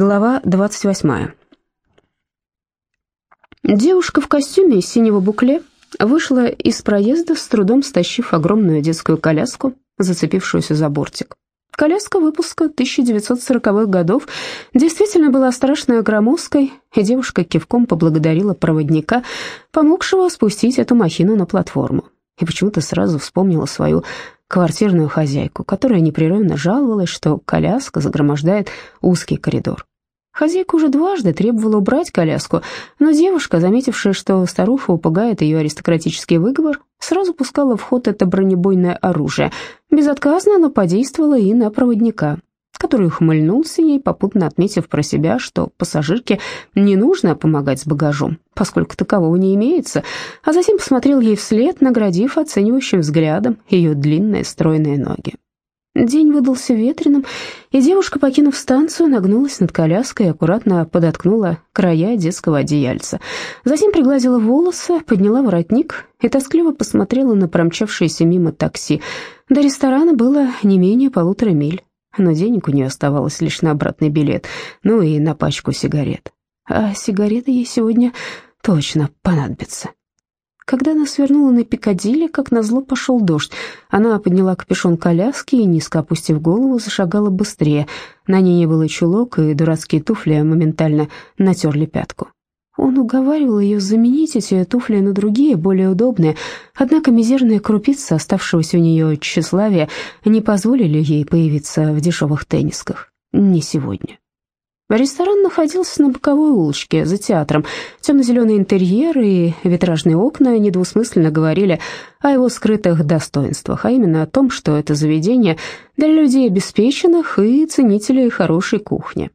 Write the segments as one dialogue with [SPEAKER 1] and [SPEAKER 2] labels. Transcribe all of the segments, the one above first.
[SPEAKER 1] Глава 28. Девушка в костюме из синего букле вышла из проезда, с трудом стащив огромную детскую коляску, зацепившуюся за бортик. Коляска выпуска 1940-х годов действительно была страшно громоздкой, и девушка кивком поблагодарила проводника, помогшего спустить эту махину на платформу. И почему-то сразу вспомнила свою квартирную хозяйку, которая непрерывно жаловалась, что коляска загромождает узкий коридор. Хозяйка уже дважды требовала убрать коляску, но девушка, заметившая, что старуха упугает ее аристократический выговор, сразу пускала в ход это бронебойное оружие. Безотказно оно подействовало и на проводника который ухмыльнулся ей, попутно отметив про себя, что пассажирке не нужно помогать с багажом, поскольку такового не имеется, а затем посмотрел ей вслед, наградив оценивающим взглядом ее длинные стройные ноги. День выдался ветреным, и девушка, покинув станцию, нагнулась над коляской и аккуратно подоткнула края детского одеяльца. Затем пригладила волосы, подняла воротник и тоскливо посмотрела на промчавшееся мимо такси. До ресторана было не менее полутора миль но денег у нее оставалось лишь на обратный билет, ну и на пачку сигарет. А сигареты ей сегодня точно понадобятся. Когда она свернула на Пикадилли, как назло пошел дождь. Она подняла капюшон коляски и, низко опустив голову, зашагала быстрее. На ней не было чулок, и дурацкие туфли моментально натерли пятку. Он уговаривал ее заменить эти туфли на другие, более удобные, однако мизерные крупицы оставшегося у нее тщеславия не позволили ей появиться в дешевых теннисках. Не сегодня. Ресторан находился на боковой улочке, за театром. Темно-зеленый интерьер и витражные окна недвусмысленно говорили о его скрытых достоинствах, а именно о том, что это заведение для людей обеспеченных и ценителей хорошей кухни.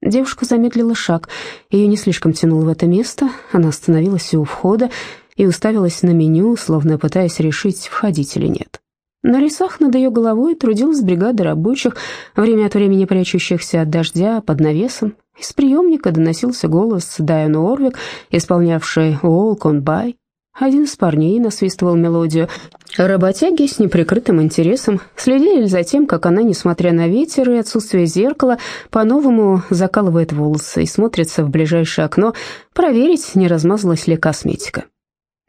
[SPEAKER 1] Девушка замедлила шаг. Ее не слишком тянуло в это место. Она остановилась у входа и уставилась на меню, словно пытаясь решить, входить или нет. На лесах над ее головой трудилась бригада рабочих, время от времени прячущихся от дождя под навесом. Из приемника доносился голос Дайан Орвик, исполнявший «Walk on by». Один из парней насвистывал мелодию. Работяги с неприкрытым интересом следили за тем, как она, несмотря на ветер и отсутствие зеркала, по-новому закалывает волосы и смотрится в ближайшее окно, проверить, не размазалась ли косметика.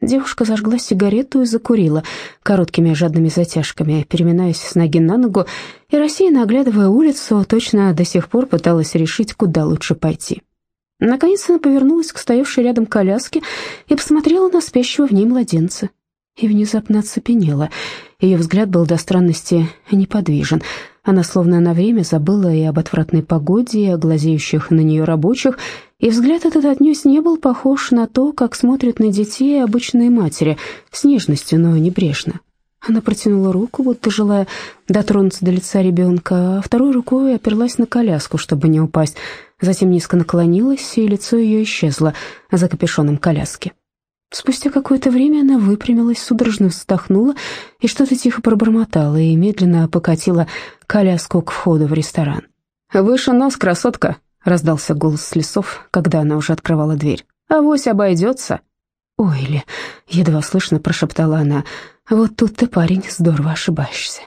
[SPEAKER 1] Девушка зажгла сигарету и закурила короткими жадными затяжками, переминаясь с ноги на ногу и рассеянно оглядывая улицу, точно до сих пор пыталась решить, куда лучше пойти. Наконец она повернулась к стоявшей рядом коляске и посмотрела на спящего в ней младенца. И внезапно оцепенела. Ее взгляд был до странности неподвижен. Она словно на время забыла и об отвратной погоде, и о глазеющих на нее рабочих, и взгляд этот отнюдь не был похож на то, как смотрят на детей обычные матери, с нежностью, но небрежно. Она протянула руку, будто желая дотронуться до лица ребенка, а второй рукой оперлась на коляску, чтобы не упасть. Затем низко наклонилась, и лицо ее исчезло за капюшоном коляски. Спустя какое-то время она выпрямилась, судорожно вздохнула и что-то тихо пробормотала и медленно покатила коляску к входу в ресторан. «Выше нос, красотка!» — раздался голос с лесов, когда она уже открывала дверь. «Авось обойдется!» «Ой, ли!» — едва слышно прошептала она. «Вот тут ты, парень, здорово ошибаешься».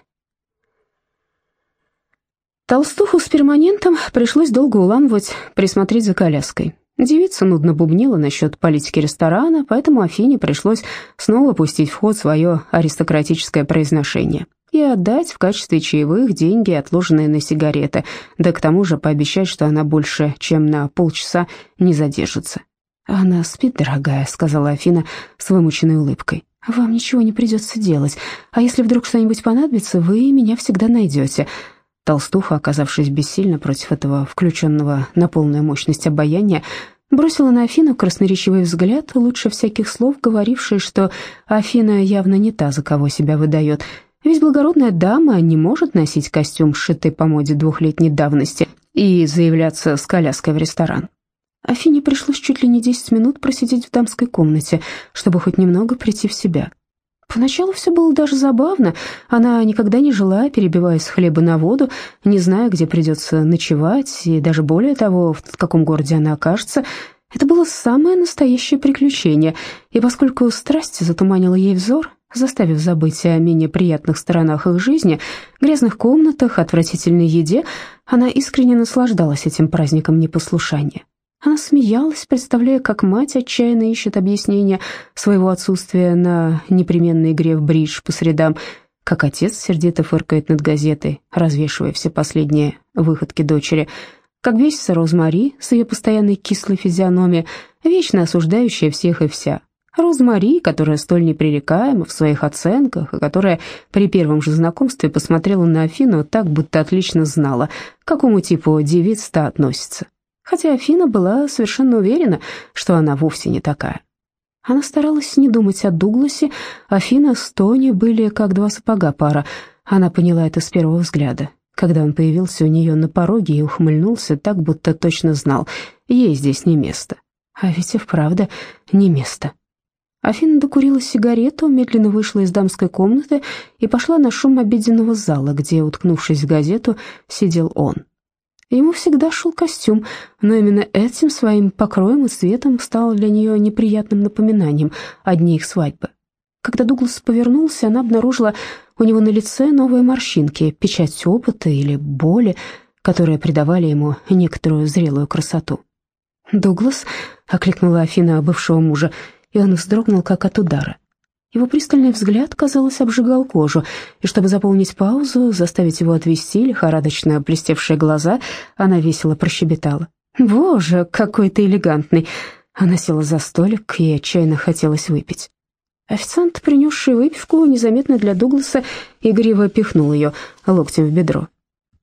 [SPEAKER 1] Толстуху с перманентом пришлось долго уламывать, присмотреть за коляской. Девица нудно бубнила насчет политики ресторана, поэтому Афине пришлось снова пустить в ход свое аристократическое произношение и отдать в качестве чаевых деньги, отложенные на сигареты, да к тому же пообещать, что она больше, чем на полчаса не задержится. «Она спит, дорогая», — сказала Афина с вымученной улыбкой. «Вам ничего не придется делать, а если вдруг что-нибудь понадобится, вы меня всегда найдете». Толстуха, оказавшись бессильна против этого включенного на полную мощность обаяния, бросила на Афину красноречивый взгляд, лучше всяких слов, говоривший, что Афина явно не та, за кого себя выдает. Ведь благородная дама не может носить костюм, сшитый по моде двухлетней давности, и заявляться с коляской в ресторан. Афине пришлось чуть ли не десять минут просидеть в дамской комнате, чтобы хоть немного прийти в себя. Поначалу все было даже забавно. Она никогда не жила, перебиваясь с хлеба на воду, не зная, где придется ночевать, и даже более того, в каком городе она окажется. Это было самое настоящее приключение, и поскольку страсть затуманила ей взор, заставив забыть о менее приятных сторонах их жизни, грязных комнатах, отвратительной еде, она искренне наслаждалась этим праздником непослушания. Она смеялась, представляя, как мать отчаянно ищет объяснение своего отсутствия на непременной игре в бридж по средам, как отец сердито фыркает над газетой, развешивая все последние выходки дочери, как бесится Розмари с ее постоянной кислой физиономией, вечно осуждающая всех и вся. Розмари, которая столь непререкаема в своих оценках, и которая при первом же знакомстве посмотрела на Афину так, будто отлично знала, к какому типу девиц-то относится хотя Афина была совершенно уверена, что она вовсе не такая. Она старалась не думать о Дугласе, Афина с Тони были как два сапога пара. Она поняла это с первого взгляда, когда он появился у нее на пороге и ухмыльнулся так, будто точно знал, ей здесь не место. А ведь и вправду не место. Афина докурила сигарету, медленно вышла из дамской комнаты и пошла на шум обеденного зала, где, уткнувшись в газету, сидел он. Ему всегда шел костюм, но именно этим своим покроем и цветом стал для нее неприятным напоминанием о дне их свадьбы. Когда Дуглас повернулся, она обнаружила у него на лице новые морщинки, печать опыта или боли, которые придавали ему некоторую зрелую красоту. «Дуглас», — окликнула Афина бывшего мужа, и он вздрогнул, как от удара. Его пристальный взгляд, казалось, обжигал кожу, и чтобы заполнить паузу, заставить его отвести лихорадочно блестевшие глаза, она весело прощебетала. «Боже, какой ты элегантный!» Она села за столик, и отчаянно хотелось выпить. Официант, принесший выпивку, незаметно для Дугласа, игриво пихнул ее локтем в бедро.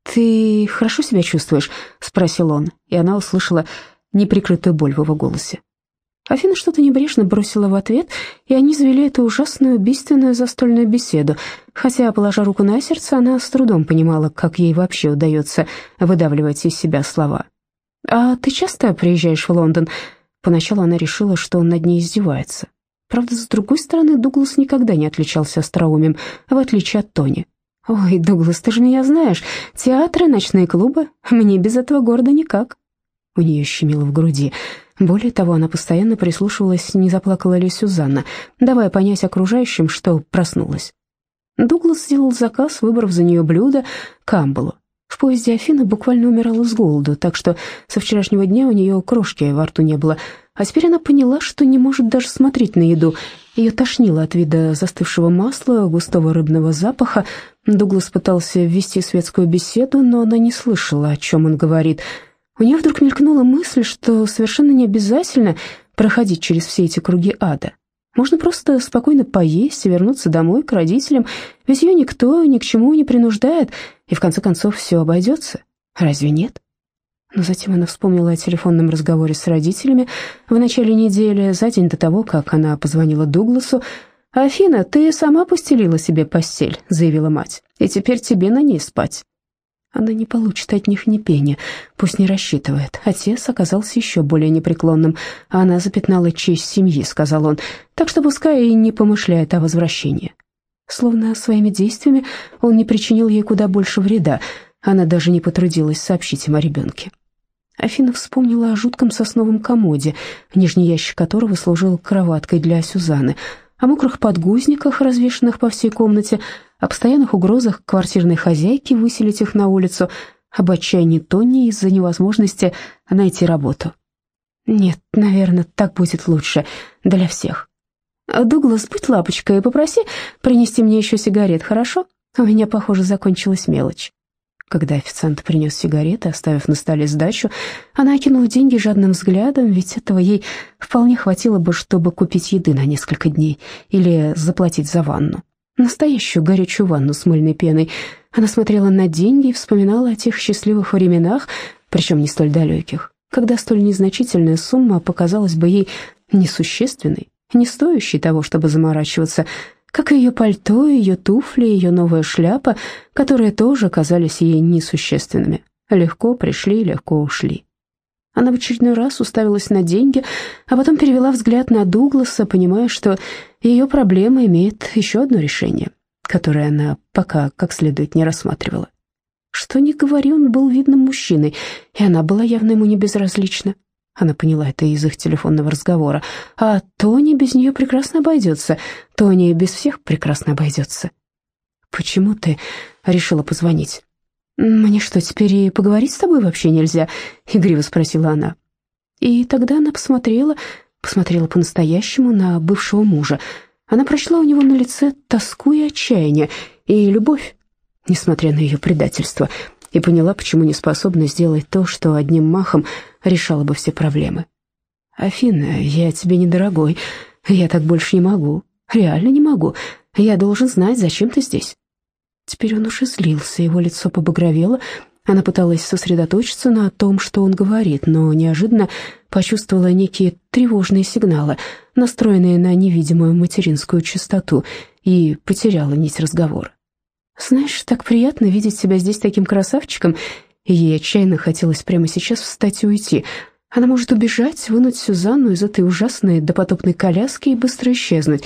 [SPEAKER 1] «Ты хорошо себя чувствуешь?» — спросил он, и она услышала неприкрытую боль в его голосе. Афина что-то небрежно бросила в ответ, и они завели эту ужасную, убийственную застольную беседу, хотя, положа руку на сердце, она с трудом понимала, как ей вообще удается выдавливать из себя слова. «А ты часто приезжаешь в Лондон?» Поначалу она решила, что он над ней издевается. Правда, с другой стороны, Дуглас никогда не отличался остроумием, в отличие от Тони. «Ой, Дуглас, ты же меня знаешь. Театры, ночные клубы. Мне без этого города никак». У нее щемило в груди. Более того, она постоянно прислушивалась, не заплакала ли Сюзанна, давая понять окружающим, что проснулась. Дуглас сделал заказ, выбрав за нее блюдо камбалу. В поезде Афина буквально умирала с голоду, так что со вчерашнего дня у нее крошки во рту не было. А теперь она поняла, что не может даже смотреть на еду. Ее тошнило от вида застывшего масла, густого рыбного запаха. Дуглас пытался ввести светскую беседу, но она не слышала, о чем он говорит – у нее вдруг мелькнула мысль, что совершенно не обязательно проходить через все эти круги ада. Можно просто спокойно поесть и вернуться домой к родителям, ведь ее никто ни к чему не принуждает, и в конце концов все обойдется. Разве нет? Но затем она вспомнила о телефонном разговоре с родителями в начале недели, за день до того, как она позвонила Дугласу. «Афина, ты сама постелила себе постель», — заявила мать, — «и теперь тебе на ней спать». Она не получит от них ни пени, пусть не рассчитывает. Отец оказался еще более непреклонным, она запятнала честь семьи, сказал он, так что пускай и не помышляет о возвращении. Словно своими действиями он не причинил ей куда больше вреда, она даже не потрудилась сообщить им о ребенке. Афина вспомнила о жутком сосновом комоде, нижний ящик которого служил кроваткой для Сюзанны, о мокрых подгузниках, развешанных по всей комнате, о постоянных угрозах квартирной хозяйки выселить их на улицу, об отчаянии Тони из-за невозможности найти работу. Нет, наверное, так будет лучше для всех. Дуглас, будь лапочкой и попроси принести мне еще сигарет, хорошо? У меня, похоже, закончилась мелочь. Когда официант принес сигареты, оставив на столе сдачу, она окинула деньги жадным взглядом, ведь этого ей вполне хватило бы, чтобы купить еды на несколько дней или заплатить за ванну. Настоящую горячую ванну с мыльной пеной. Она смотрела на деньги и вспоминала о тех счастливых временах, причем не столь далеких, когда столь незначительная сумма показалась бы ей несущественной, не стоящей того, чтобы заморачиваться, как и ее пальто, ее туфли, ее новая шляпа, которые тоже казались ей несущественными. Легко пришли, легко ушли. Она в очередной раз уставилась на деньги, а потом перевела взгляд на Дугласа, понимая, что ее проблема имеет еще одно решение, которое она пока как следует не рассматривала. Что ни говори, он был видным мужчиной, и она была явно ему не безразлична. Она поняла это из их телефонного разговора. А Тони без нее прекрасно обойдется. Тони без всех прекрасно обойдется. «Почему ты решила позвонить?» «Мне что, теперь и поговорить с тобой вообще нельзя?» — игриво спросила она. И тогда она посмотрела, посмотрела по-настоящему на бывшего мужа. Она прочла у него на лице тоску и отчаяние, и любовь, несмотря на ее предательство, и поняла, почему не способна сделать то, что одним махом решало бы все проблемы. «Афина, я тебе недорогой, я так больше не могу, реально не могу, я должен знать, зачем ты здесь». Теперь он уже злился, его лицо побагровело. Она пыталась сосредоточиться на том, что он говорит, но неожиданно почувствовала некие тревожные сигналы, настроенные на невидимую материнскую частоту, и потеряла нить разговора. «Знаешь, так приятно видеть себя здесь таким красавчиком», ей отчаянно хотелось прямо сейчас встать и уйти. Она может убежать, вынуть Сюзанну из этой ужасной допотопной коляски и быстро исчезнуть,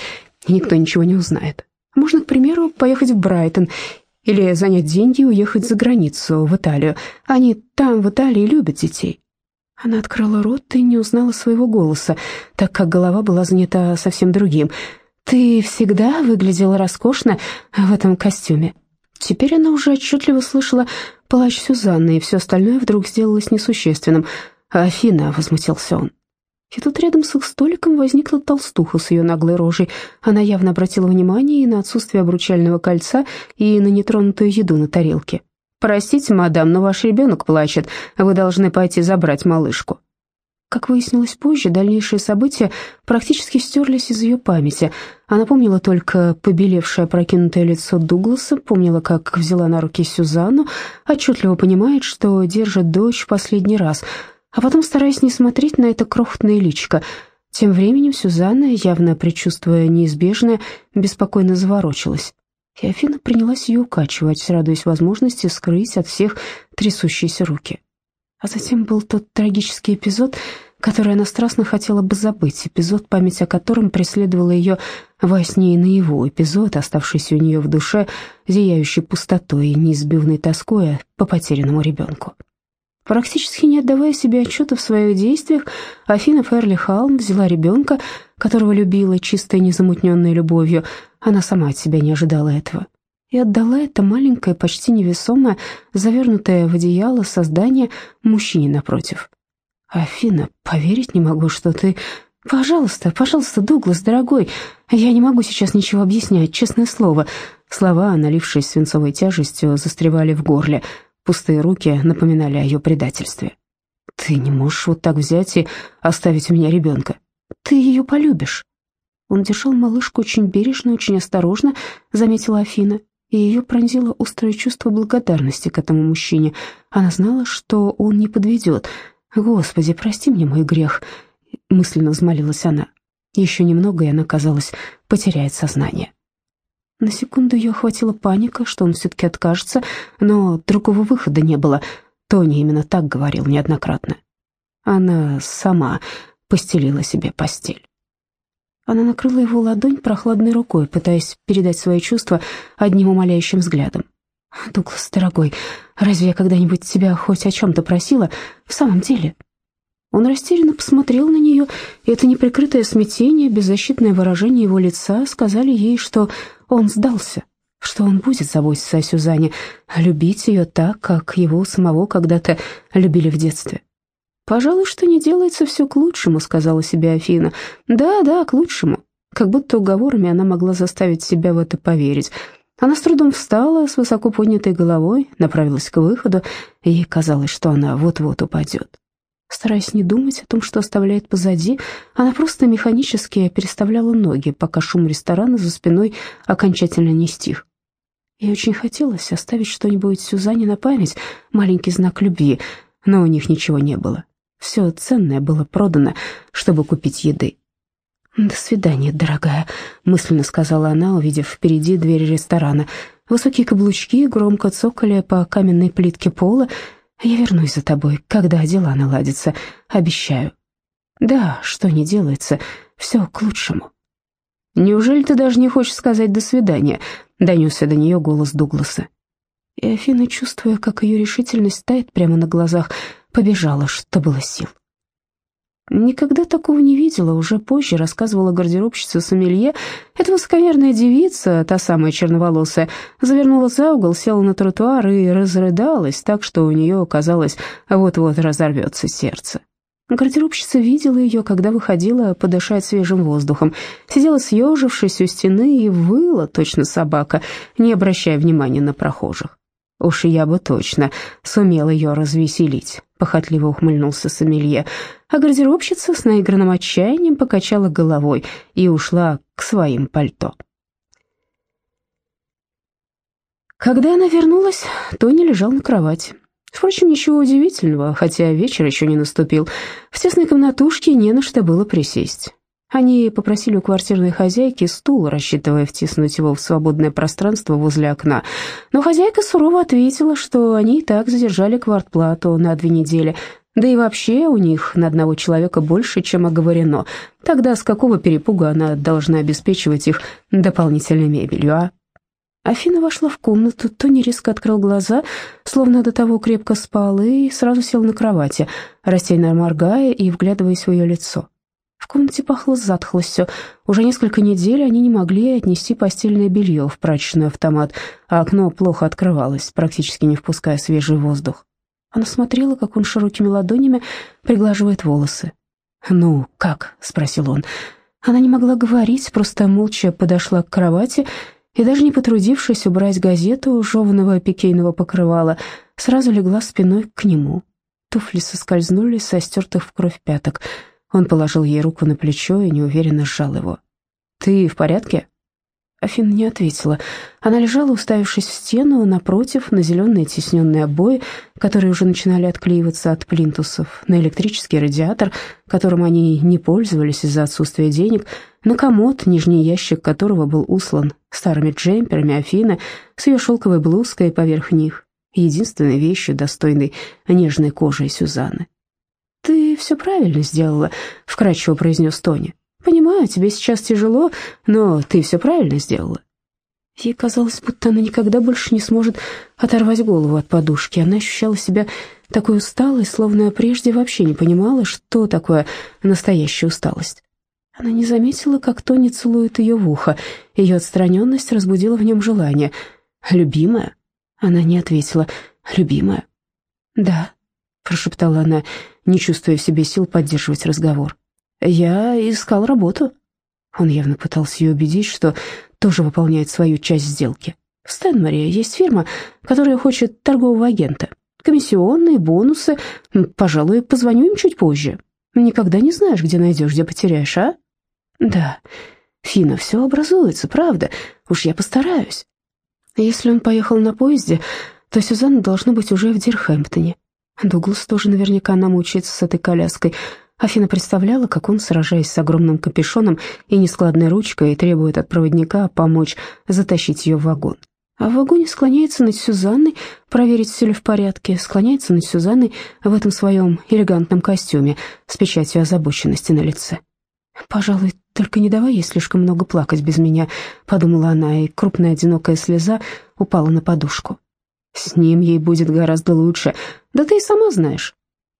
[SPEAKER 1] и никто ничего не узнает. Можно, к примеру, поехать в Брайтон или занять деньги и уехать за границу, в Италию. Они там, в Италии, любят детей. Она открыла рот и не узнала своего голоса, так как голова была занята совсем другим. «Ты всегда выглядела роскошно в этом костюме». Теперь она уже отчетливо слышала плач Сюзанны, и все остальное вдруг сделалось несущественным. «Афина», — возмутился он, и тут рядом с их столиком возникла толстуха с ее наглой рожей. Она явно обратила внимание и на отсутствие обручального кольца, и на нетронутую еду на тарелке. «Простите, мадам, но ваш ребенок плачет. Вы должны пойти забрать малышку». Как выяснилось позже, дальнейшие события практически стерлись из ее памяти. Она помнила только побелевшее прокинутое лицо Дугласа, помнила, как взяла на руки Сюзанну, отчетливо понимает, что держит дочь в последний раз — а потом, стараясь не смотреть на это крохотное личико, тем временем Сюзанна, явно предчувствуя неизбежное, беспокойно заворочилась. И Афина принялась ее укачивать, радуясь возможности скрыть от всех трясущиеся руки. А затем был тот трагический эпизод, который она страстно хотела бы забыть, эпизод, память о котором преследовала ее во сне и наяву, эпизод, оставшийся у нее в душе, зияющий пустотой и неизбивной тоской по потерянному ребенку. Практически не отдавая себе отчета в своих действиях, Афина Ферли Халм взяла ребенка, которого любила чистой незамутненной любовью. Она сама от себя не ожидала этого. И отдала это маленькое, почти невесомое, завернутое в одеяло создание мужчине напротив. «Афина, поверить не могу, что ты...» «Пожалуйста, пожалуйста, Дуглас, дорогой, я не могу сейчас ничего объяснять, честное слово». Слова, налившись свинцовой тяжестью, застревали в горле. Пустые руки напоминали о ее предательстве. «Ты не можешь вот так взять и оставить у меня ребенка. Ты ее полюбишь». Он держал малышку очень бережно, очень осторожно, заметила Афина, и ее пронзило острое чувство благодарности к этому мужчине. Она знала, что он не подведет. «Господи, прости мне мой грех», — мысленно взмолилась она. Еще немного, и она, казалось, потеряет сознание. На секунду ее охватила паника, что он все-таки откажется, но другого выхода не было. Тони именно так говорил неоднократно. Она сама постелила себе постель. Она накрыла его ладонь прохладной рукой, пытаясь передать свои чувства одним умоляющим взглядом. «Дуглас, дорогой, разве я когда-нибудь тебя хоть о чем-то просила? В самом деле?» Он растерянно посмотрел на нее, и это неприкрытое смятение, беззащитное выражение его лица сказали ей, что он сдался, что он будет заботиться о Сюзанне, любить ее так, как его самого когда-то любили в детстве. «Пожалуй, что не делается все к лучшему», — сказала себе Афина. «Да, да, к лучшему». Как будто уговорами она могла заставить себя в это поверить. Она с трудом встала с высоко поднятой головой, направилась к выходу, и казалось, что она вот-вот упадет. Стараясь не думать о том, что оставляет позади, она просто механически переставляла ноги, пока шум ресторана за спиной окончательно не стих. Ей очень хотелось оставить что-нибудь Сюзанне на память, маленький знак любви, но у них ничего не было. Все ценное было продано, чтобы купить еды. «До свидания, дорогая», — мысленно сказала она, увидев впереди дверь ресторана. Высокие каблучки громко цокали по каменной плитке пола, я вернусь за тобой, когда дела наладятся, обещаю. Да, что не делается, все к лучшему. Неужели ты даже не хочешь сказать «до свидания»? Донесся до нее голос Дугласа. И Афина, чувствуя, как ее решительность тает прямо на глазах, побежала, что было сил. Никогда такого не видела, уже позже рассказывала гардеробщица Сомелье. Эта высокомерная девица, та самая черноволосая, завернула за угол, села на тротуар и разрыдалась так, что у нее, казалось, вот-вот разорвется сердце. Гардеробщица видела ее, когда выходила подышать свежим воздухом. Сидела съежившись у стены и выла, точно собака, не обращая внимания на прохожих. Уж я бы точно сумел ее развеселить, похотливо ухмыльнулся Сомелье, а гардеробщица с наигранным отчаянием покачала головой и ушла к своим пальто. Когда она вернулась, Тони лежал на кровати. Впрочем, ничего удивительного, хотя вечер еще не наступил. В тесной комнатушке не на что было присесть. Они попросили у квартирной хозяйки стул, рассчитывая втиснуть его в свободное пространство возле окна. Но хозяйка сурово ответила, что они и так задержали квартплату на две недели. Да и вообще у них на одного человека больше, чем оговорено. Тогда с какого перепуга она должна обеспечивать их дополнительной мебелью, а? Афина вошла в комнату, Тони резко открыл глаза, словно до того крепко спал, и сразу сел на кровати, рассеянно моргая и вглядываясь в ее лицо. В комнате пахло затхлостью. Уже несколько недель они не могли отнести постельное белье в прачечный автомат, а окно плохо открывалось, практически не впуская свежий воздух. Она смотрела, как он широкими ладонями приглаживает волосы. «Ну, как?» — спросил он. Она не могла говорить, просто молча подошла к кровати и, даже не потрудившись убрать газету жеванного пикейного покрывала, сразу легла спиной к нему. Туфли соскользнули со стертых в кровь пяток — он положил ей руку на плечо и неуверенно сжал его. «Ты в порядке?» Афина не ответила. Она лежала, уставившись в стену, напротив, на зеленые тесненные обои, которые уже начинали отклеиваться от плинтусов, на электрический радиатор, которым они не пользовались из-за отсутствия денег, на комод, нижний ящик которого был услан старыми джемперами Афины с ее шелковой блузкой поверх них, единственной вещью, достойной нежной кожи Сюзанны. «Ты все правильно сделала», — вкратчиво произнес Тони. «Понимаю, тебе сейчас тяжело, но ты все правильно сделала». Ей казалось, будто она никогда больше не сможет оторвать голову от подушки. Она ощущала себя такой усталой, словно прежде вообще не понимала, что такое настоящая усталость. Она не заметила, как Тони целует ее в ухо. Ее отстраненность разбудила в нем желание. «Любимая?» Она не ответила. «Любимая?» «Да», — прошептала она, не чувствуя в себе сил поддерживать разговор. «Я искал работу». Он явно пытался ее убедить, что тоже выполняет свою часть сделки. В Стэнморе есть фирма, которая хочет торгового агента. Комиссионные, бонусы. Пожалуй, позвоню им чуть позже. Никогда не знаешь, где найдешь, где потеряешь, а? Да, Фина, все образуется, правда. Уж я постараюсь. Если он поехал на поезде, то Сюзанна должна быть уже в Дирхэмптоне. Дуглас тоже наверняка намучается с этой коляской. Афина представляла, как он, сражаясь с огромным капюшоном и нескладной ручкой, требует от проводника помочь затащить ее в вагон. А в вагоне склоняется над Сюзанной, проверить, все ли в порядке, склоняется над Сюзанной в этом своем элегантном костюме с печатью озабоченности на лице. «Пожалуй, только не давай ей слишком много плакать без меня», — подумала она, и крупная одинокая слеза упала на подушку. С ним ей будет гораздо лучше. Да ты и сама знаешь.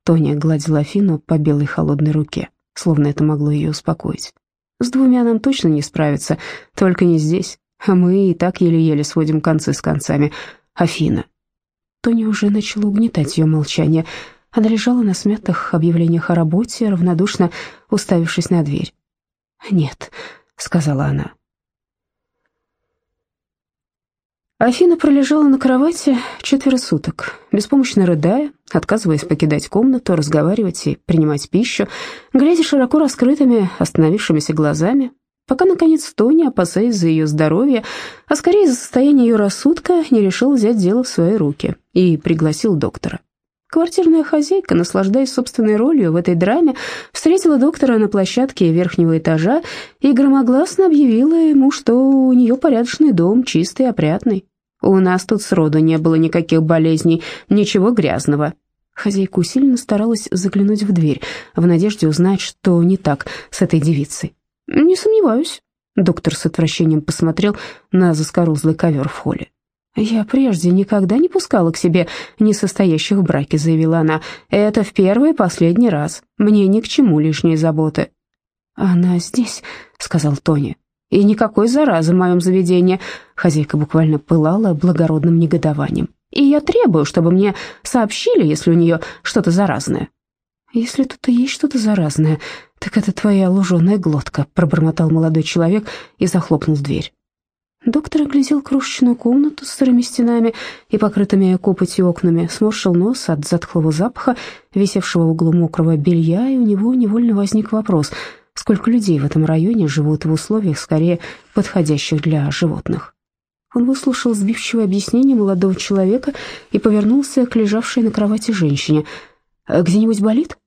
[SPEAKER 1] Тоня гладила Афину по белой холодной руке, словно это могло ее успокоить. С двумя нам точно не справиться, только не здесь. А мы и так еле-еле сводим концы с концами. Афина. Тоня уже начала угнетать ее молчание. Она лежала на смятых объявлениях о работе, равнодушно уставившись на дверь. «Нет», — сказала она, Афина пролежала на кровати четверо суток, беспомощно рыдая, отказываясь покидать комнату, разговаривать и принимать пищу, глядя широко раскрытыми, остановившимися глазами, пока, наконец, Тони, опасаясь за ее здоровье, а скорее за состояние ее рассудка, не решил взять дело в свои руки и пригласил доктора. Квартирная хозяйка, наслаждаясь собственной ролью в этой драме, встретила доктора на площадке верхнего этажа и громогласно объявила ему, что у нее порядочный дом, чистый опрятный. У нас тут сроду не было никаких болезней, ничего грязного». Хозяйка усиленно старалась заглянуть в дверь, в надежде узнать, что не так с этой девицей. «Не сомневаюсь». Доктор с отвращением посмотрел на заскорузлый ковер в холле. «Я прежде никогда не пускала к себе несостоящих в браке», — заявила она. «Это в первый и последний раз. Мне ни к чему лишние заботы». «Она здесь», — сказал Тони. «И никакой заразы в моем заведении». Хозяйка буквально пылала благородным негодованием. «И я требую, чтобы мне сообщили, если у нее что-то заразное». «Если тут и есть что-то заразное, так это твоя луженая глотка», — пробормотал молодой человек и захлопнул дверь. Доктор оглядел крошечную комнату с сырыми стенами и покрытыми копотью окнами, сморщил нос от затхлого запаха, висевшего в углу мокрого белья, и у него невольно возник вопрос, сколько людей в этом районе живут в условиях, скорее подходящих для животных. Он выслушал сбивчивое объяснение молодого человека и повернулся к лежавшей на кровати женщине. «Где-нибудь болит?»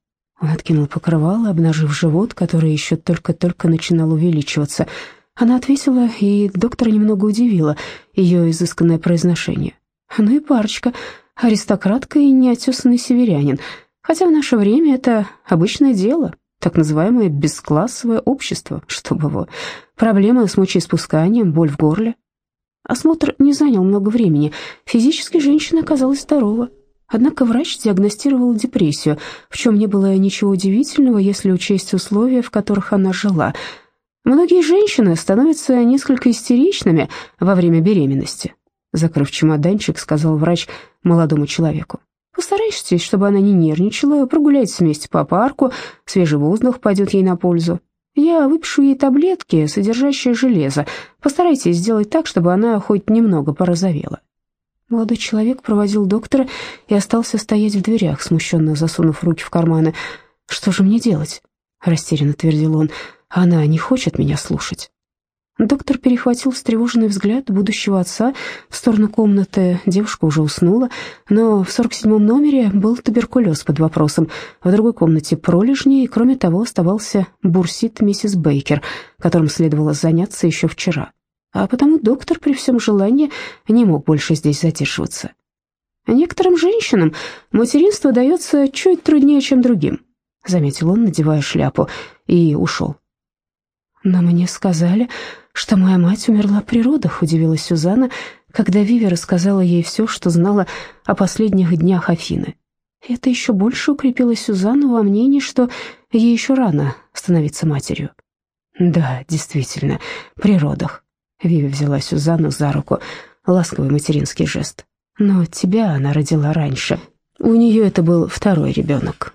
[SPEAKER 1] Он откинул покрывало, обнажив живот, который еще только-только начинал увеличиваться – она ответила, и доктора немного удивило ее изысканное произношение. Ну и парочка, аристократка и неотесанный северянин. Хотя в наше время это обычное дело, так называемое бесклассовое общество, чтобы его. Проблемы с мочеиспусканием, боль в горле. Осмотр не занял много времени. Физически женщина оказалась здорова. Однако врач диагностировал депрессию, в чем не было ничего удивительного, если учесть условия, в которых она жила – Многие женщины становятся несколько истеричными во время беременности. Закрыв чемоданчик, сказал врач молодому человеку. Постарайтесь, чтобы она не нервничала, прогуляйтесь вместе по парку, свежий воздух пойдет ей на пользу. Я выпишу ей таблетки, содержащие железо. Постарайтесь сделать так, чтобы она хоть немного порозовела. Молодой человек проводил доктора и остался стоять в дверях, смущенно засунув руки в карманы. «Что же мне делать?» — растерянно твердил он. Она не хочет меня слушать. Доктор перехватил встревоженный взгляд будущего отца в сторону комнаты. Девушка уже уснула, но в 47-м номере был туберкулез под вопросом. В другой комнате пролежни, и кроме того оставался бурсит миссис Бейкер, которым следовало заняться еще вчера. А потому доктор при всем желании не мог больше здесь задерживаться. Некоторым женщинам материнство дается чуть труднее, чем другим, заметил он, надевая шляпу, и ушел. «Но мне сказали, что моя мать умерла при родах», — удивилась Сюзанна, когда Виви рассказала ей все, что знала о последних днях Афины. Это еще больше укрепило Сюзанну во мнении, что ей еще рано становиться матерью. «Да, действительно, при родах», — Виви взяла Сюзанну за руку, ласковый материнский жест. «Но тебя она родила раньше. У нее это был второй ребенок».